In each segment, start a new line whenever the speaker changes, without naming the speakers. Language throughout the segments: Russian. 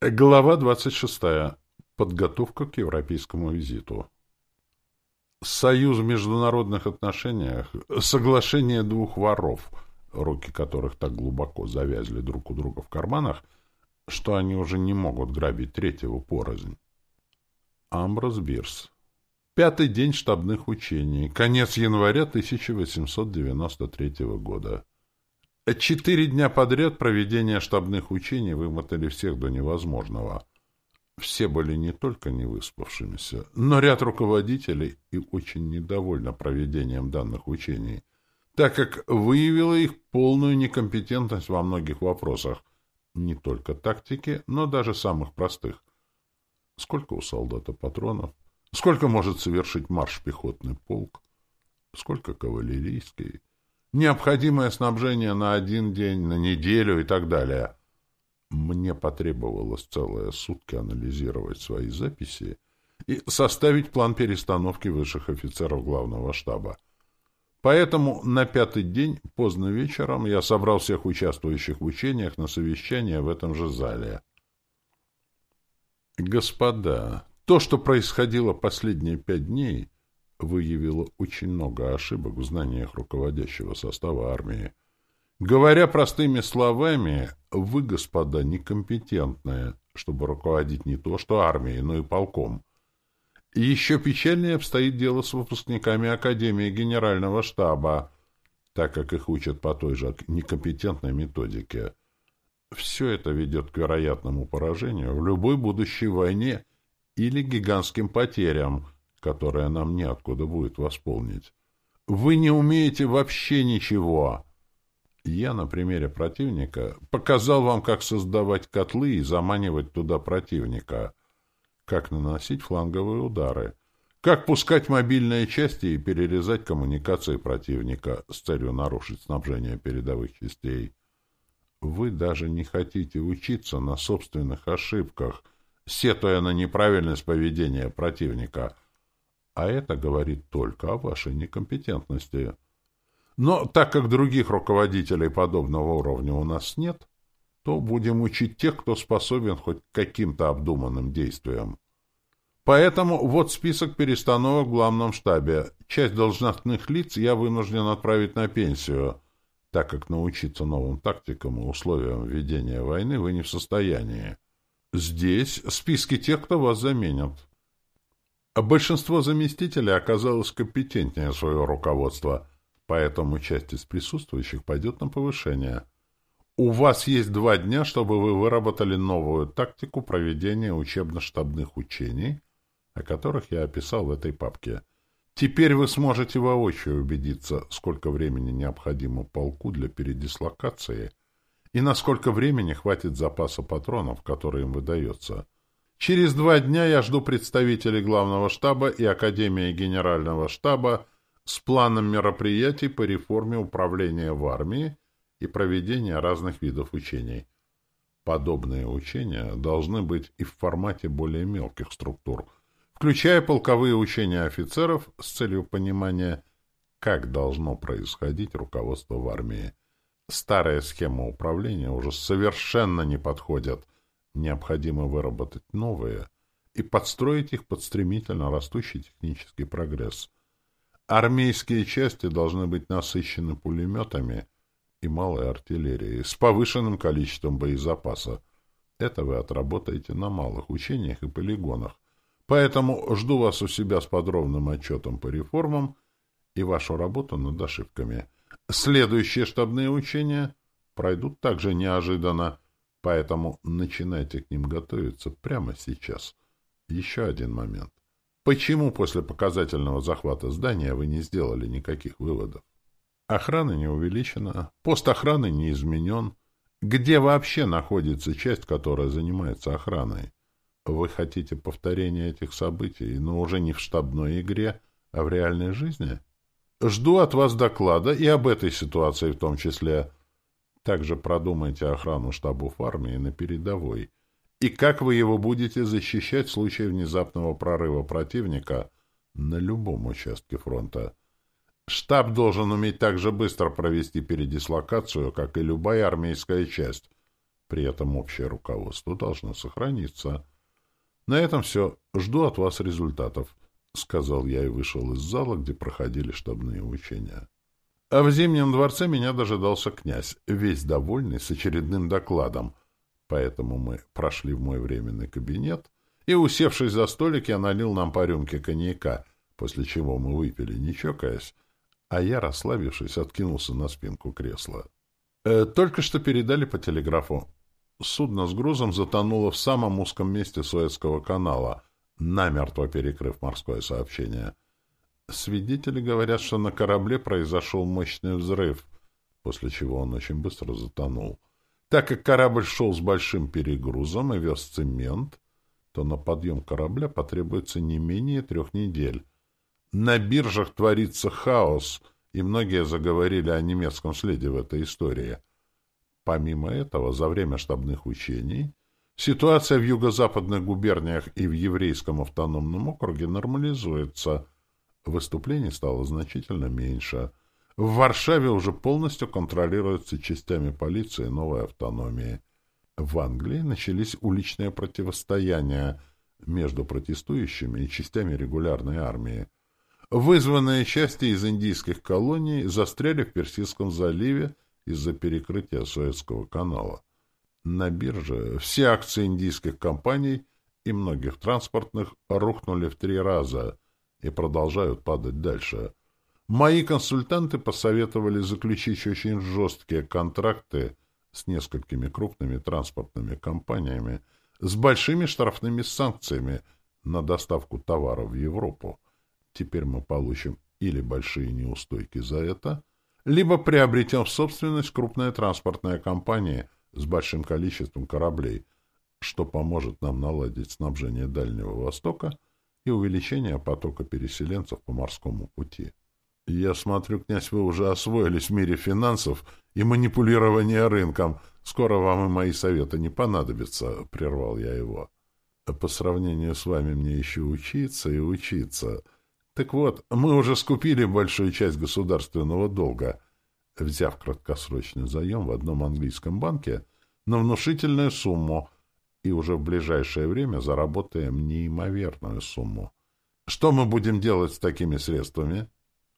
Глава 26. Подготовка к европейскому визиту. Союз в международных отношениях — соглашение двух воров, руки которых так глубоко завязли друг у друга в карманах, что они уже не могут грабить третьего порознь. Амброс Бирс. Пятый день штабных учений. Конец января 1893 года. Четыре дня подряд проведения штабных учений вымотали всех до невозможного. Все были не только невыспавшимися, но ряд руководителей и очень недовольны проведением данных учений, так как выявило их полную некомпетентность во многих вопросах, не только тактики, но даже самых простых. Сколько у солдата патронов? Сколько может совершить марш пехотный полк? Сколько кавалерийский? Необходимое снабжение на один день, на неделю и так далее. Мне потребовалось целые сутки анализировать свои записи и составить план перестановки высших офицеров главного штаба. Поэтому на пятый день, поздно вечером, я собрал всех участвующих в учениях на совещание в этом же зале. Господа, то, что происходило последние пять дней — выявила очень много ошибок в знаниях руководящего состава армии. Говоря простыми словами, вы, господа, некомпетентные, чтобы руководить не то что армией, но и полком. И еще печальнее обстоит дело с выпускниками Академии Генерального штаба, так как их учат по той же некомпетентной методике. Все это ведет к вероятному поражению в любой будущей войне или гигантским потерям – которое нам неоткуда будет восполнить. Вы не умеете вообще ничего. Я на примере противника показал вам, как создавать котлы и заманивать туда противника, как наносить фланговые удары, как пускать мобильные части и перерезать коммуникации противника с целью нарушить снабжение передовых частей. Вы даже не хотите учиться на собственных ошибках, сетуя на неправильность поведения противника — а это говорит только о вашей некомпетентности. Но так как других руководителей подобного уровня у нас нет, то будем учить тех, кто способен хоть каким-то обдуманным действиям. Поэтому вот список перестановок в главном штабе. Часть должностных лиц я вынужден отправить на пенсию, так как научиться новым тактикам и условиям ведения войны вы не в состоянии. Здесь списки тех, кто вас заменят. А большинство заместителей оказалось компетентнее своего руководства, поэтому часть из присутствующих пойдет на повышение. У вас есть два дня, чтобы вы выработали новую тактику проведения учебно-штабных учений, о которых я описал в этой папке. Теперь вы сможете воочию убедиться, сколько времени необходимо полку для передислокации и насколько времени хватит запаса патронов, который им выдается – Через два дня я жду представителей главного штаба и Академии генерального штаба с планом мероприятий по реформе управления в армии и проведения разных видов учений. Подобные учения должны быть и в формате более мелких структур, включая полковые учения офицеров с целью понимания, как должно происходить руководство в армии. Старая схема управления уже совершенно не подходит – Необходимо выработать новые и подстроить их под стремительно растущий технический прогресс. Армейские части должны быть насыщены пулеметами и малой артиллерией с повышенным количеством боезапаса. Это вы отработаете на малых учениях и полигонах. Поэтому жду вас у себя с подробным отчетом по реформам и вашу работу над ошибками. Следующие штабные учения пройдут также неожиданно, Поэтому начинайте к ним готовиться прямо сейчас. Еще один момент. Почему после показательного захвата здания вы не сделали никаких выводов? Охрана не увеличена, пост охраны не изменен. Где вообще находится часть, которая занимается охраной? Вы хотите повторения этих событий, но уже не в штабной игре, а в реальной жизни? Жду от вас доклада и об этой ситуации в том числе. Также продумайте охрану штабов армии на передовой и как вы его будете защищать в случае внезапного прорыва противника на любом участке фронта. Штаб должен уметь так же быстро провести передислокацию, как и любая армейская часть. При этом общее руководство должно сохраниться. На этом все. Жду от вас результатов, — сказал я и вышел из зала, где проходили штабные учения. А в Зимнем дворце меня дожидался князь, весь довольный, с очередным докладом. Поэтому мы прошли в мой временный кабинет, и, усевшись за столик, я налил нам по рюмке коньяка, после чего мы выпили, не чокаясь, а я, расслабившись, откинулся на спинку кресла. Э, только что передали по телеграфу. Судно с грузом затонуло в самом узком месте Суэцкого канала, намертво перекрыв морское сообщение — Свидетели говорят, что на корабле произошел мощный взрыв, после чего он очень быстро затонул. Так как корабль шел с большим перегрузом и вез цемент, то на подъем корабля потребуется не менее трех недель. На биржах творится хаос, и многие заговорили о немецком следе в этой истории. Помимо этого, за время штабных учений ситуация в юго-западных губерниях и в еврейском автономном округе нормализуется – Выступлений стало значительно меньше. В Варшаве уже полностью контролируется частями полиции новой автономии. В Англии начались уличные противостояния между протестующими и частями регулярной армии. Вызванные части из индийских колоний застряли в Персидском заливе из-за перекрытия Суэцкого канала. На бирже все акции индийских компаний и многих транспортных рухнули в три раза – и продолжают падать дальше. Мои консультанты посоветовали заключить очень жесткие контракты с несколькими крупными транспортными компаниями с большими штрафными санкциями на доставку товаров в Европу. Теперь мы получим или большие неустойки за это, либо приобретем в собственность крупные транспортные компании с большим количеством кораблей, что поможет нам наладить снабжение Дальнего Востока – и увеличения потока переселенцев по морскому пути. Я смотрю, князь, вы уже освоились в мире финансов и манипулирования рынком. Скоро вам и мои советы не понадобятся, — прервал я его. А по сравнению с вами мне еще учиться и учиться. Так вот, мы уже скупили большую часть государственного долга, взяв краткосрочный заем в одном английском банке на внушительную сумму — и уже в ближайшее время заработаем неимоверную сумму. Что мы будем делать с такими средствами?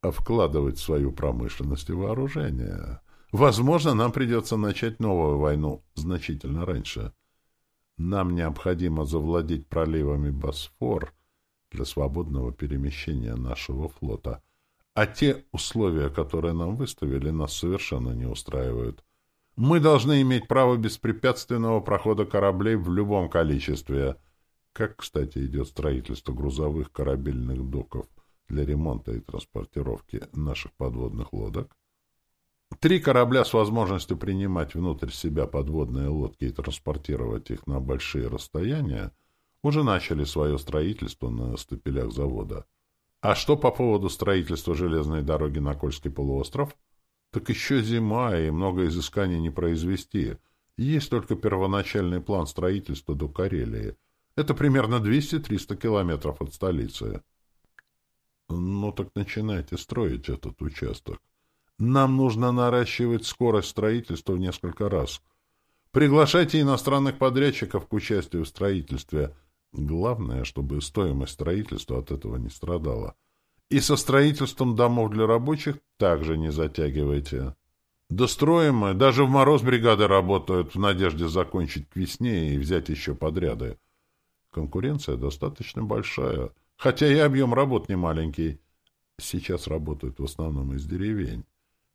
А вкладывать свою промышленность и вооружение. Возможно, нам придется начать новую войну значительно раньше. Нам необходимо завладеть проливами Босфор для свободного перемещения нашего флота. А те условия, которые нам выставили, нас совершенно не устраивают. Мы должны иметь право беспрепятственного прохода кораблей в любом количестве. Как, кстати, идет строительство грузовых корабельных доков для ремонта и транспортировки наших подводных лодок? Три корабля с возможностью принимать внутрь себя подводные лодки и транспортировать их на большие расстояния уже начали свое строительство на стапелях завода. А что по поводу строительства железной дороги на Кольский полуостров? Так еще зима, и много изысканий не произвести. Есть только первоначальный план строительства до Карелии. Это примерно 200-300 километров от столицы. Ну так начинайте строить этот участок. Нам нужно наращивать скорость строительства в несколько раз. Приглашайте иностранных подрядчиков к участию в строительстве. Главное, чтобы стоимость строительства от этого не страдала. И со строительством домов для рабочих также не затягивайте. Достроим мы, даже в мороз бригады работают в надежде закончить к весне и взять еще подряды. Конкуренция достаточно большая, хотя и объем работ не маленький. Сейчас работают в основном из деревень,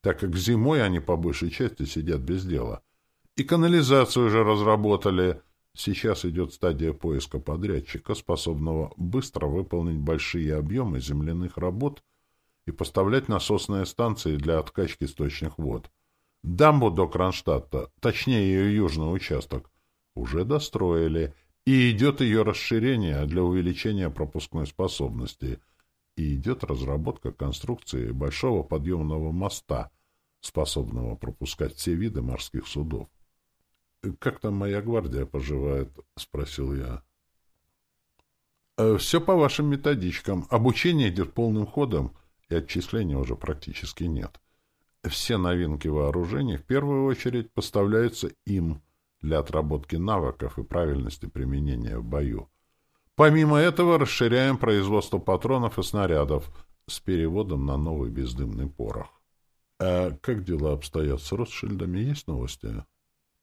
так как зимой они по большей части сидят без дела. И канализацию уже разработали, Сейчас идет стадия поиска подрядчика, способного быстро выполнить большие объемы земляных работ и поставлять насосные станции для откачки сточных вод. Дамбу до Кронштадта, точнее ее южный участок, уже достроили, и идет ее расширение для увеличения пропускной способности, и идет разработка конструкции большого подъемного моста, способного пропускать все виды морских судов. — Как там моя гвардия поживает? — спросил я. «Э, — Все по вашим методичкам. Обучение идет полным ходом, и отчисления уже практически нет. Все новинки вооружений в первую очередь поставляются им, для отработки навыков и правильности применения в бою. Помимо этого расширяем производство патронов и снарядов с переводом на новый бездымный порох. А как дела обстоят с Ротшильдами? Есть новости?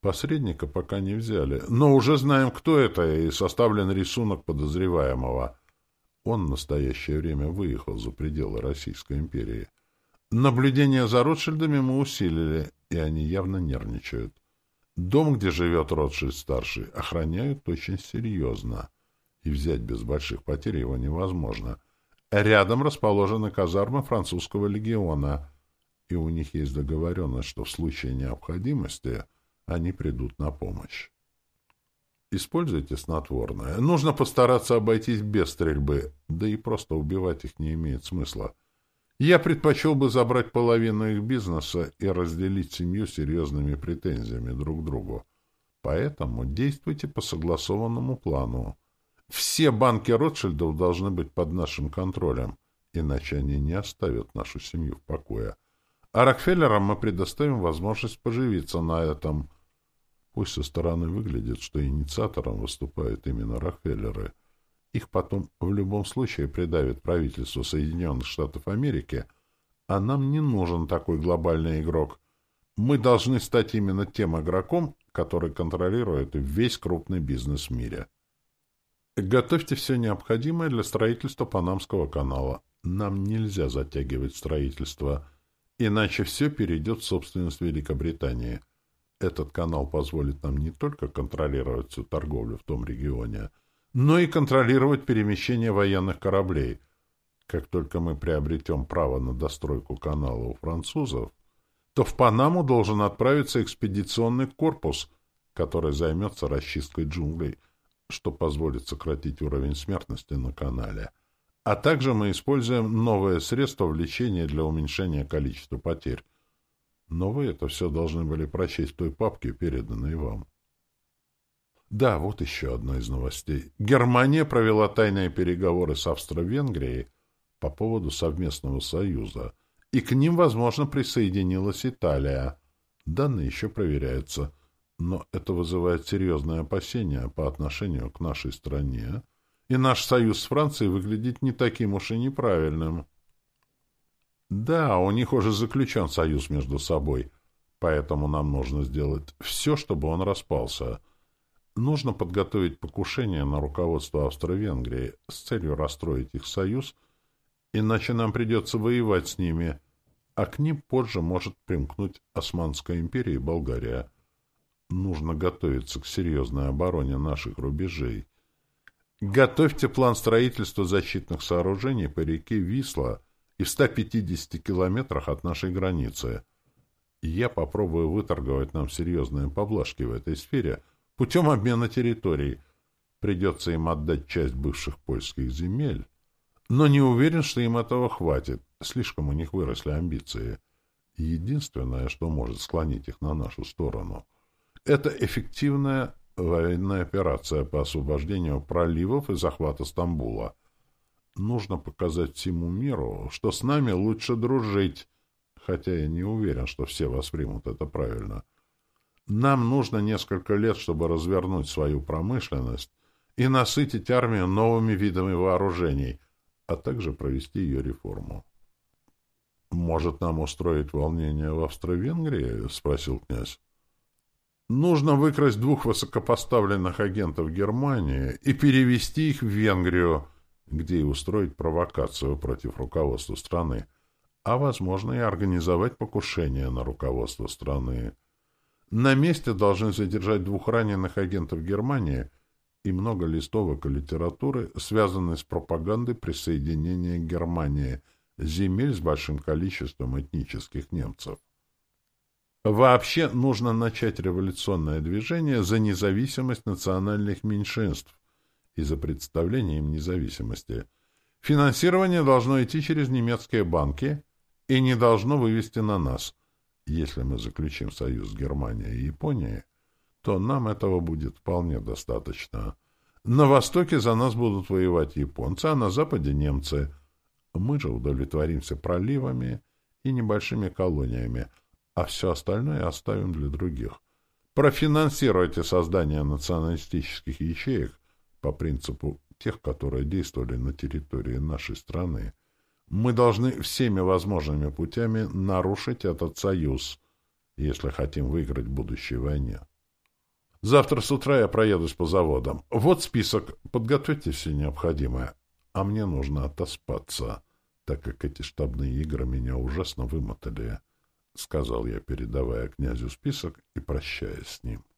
Посредника пока не взяли, но уже знаем, кто это, и составлен рисунок подозреваемого. Он в настоящее время выехал за пределы Российской империи. Наблюдение за Ротшильдами мы усилили, и они явно нервничают. Дом, где живет Ротшильд-старший, охраняют очень серьезно, и взять без больших потерь его невозможно. Рядом расположены казармы французского легиона, и у них есть договоренность, что в случае необходимости они придут на помощь. Используйте снотворное. Нужно постараться обойтись без стрельбы, да и просто убивать их не имеет смысла. Я предпочел бы забрать половину их бизнеса и разделить семью серьезными претензиями друг к другу. Поэтому действуйте по согласованному плану. Все банки Ротшильдов должны быть под нашим контролем, иначе они не оставят нашу семью в покое. А Рокфеллерам мы предоставим возможность поживиться на этом. Пусть со стороны выглядит, что инициатором выступают именно Рокфеллеры — их потом в любом случае придавит правительство Соединенных Штатов Америки, а нам не нужен такой глобальный игрок. Мы должны стать именно тем игроком, который контролирует весь крупный бизнес в мире. Готовьте все необходимое для строительства Панамского канала. Нам нельзя затягивать строительство, иначе все перейдет в собственность Великобритании. Этот канал позволит нам не только контролировать всю торговлю в том регионе, но и контролировать перемещение военных кораблей. Как только мы приобретем право на достройку канала у французов, то в Панаму должен отправиться экспедиционный корпус, который займется расчисткой джунглей, что позволит сократить уровень смертности на канале. А также мы используем новое средство влечения для уменьшения количества потерь. Но вы это все должны были прочесть в той папке, переданной вам. Да, вот еще одна из новостей. Германия провела тайные переговоры с Австро-Венгрией по поводу совместного союза, и к ним, возможно, присоединилась Италия. Данные еще проверяются, но это вызывает серьезные опасения по отношению к нашей стране, и наш союз с Францией выглядит не таким уж и неправильным. Да, у них уже заключен союз между собой, поэтому нам нужно сделать все, чтобы он распался — Нужно подготовить покушение на руководство Австро-Венгрии с целью расстроить их союз, иначе нам придется воевать с ними, а к ним позже может примкнуть Османская империя и Болгария. Нужно готовиться к серьезной обороне наших рубежей. Готовьте план строительства защитных сооружений по реке Висла и в 150 километрах от нашей границы. Я попробую выторговать нам серьезные поблажки в этой сфере — путем обмена территорий. Придется им отдать часть бывших польских земель, но не уверен, что им этого хватит. Слишком у них выросли амбиции. Единственное, что может склонить их на нашу сторону, это эффективная военная операция по освобождению проливов и захвата Стамбула. Нужно показать всему миру, что с нами лучше дружить, хотя я не уверен, что все воспримут это правильно. — нам нужно несколько лет, чтобы развернуть свою промышленность и насытить армию новыми видами вооружений, а также провести ее реформу. «Может, нам устроить волнение в Австро-Венгрии?» — спросил князь. «Нужно выкрасть двух высокопоставленных агентов Германии и перевести их в Венгрию, где и устроить провокацию против руководства страны, а, возможно, и организовать покушение на руководство страны». На месте должны задержать двух раненых агентов Германии и много листовок и литературы, связанной с пропагандой присоединения Германии земель с большим количеством этнических немцев. Вообще нужно начать революционное движение за независимость национальных меньшинств и за представление им независимости. Финансирование должно идти через немецкие банки и не должно вывести на нас – если мы заключим союз с Германией и Японией, то нам этого будет вполне достаточно. На востоке за нас будут воевать японцы, а на западе — немцы. Мы же удовлетворимся проливами и небольшими колониями, а все остальное оставим для других. профинансируйте создание националистических ячеек по принципу тех, которые действовали на территории нашей страны. Мы должны всеми возможными путями нарушить этот союз, если хотим выиграть в будущей войне. Завтра с утра я проедусь по заводам. Вот список. Подготовьте все необходимое. А мне нужно отоспаться, так как эти штабные игры меня ужасно вымотали, — сказал я, передавая князю список и прощаясь с ним. —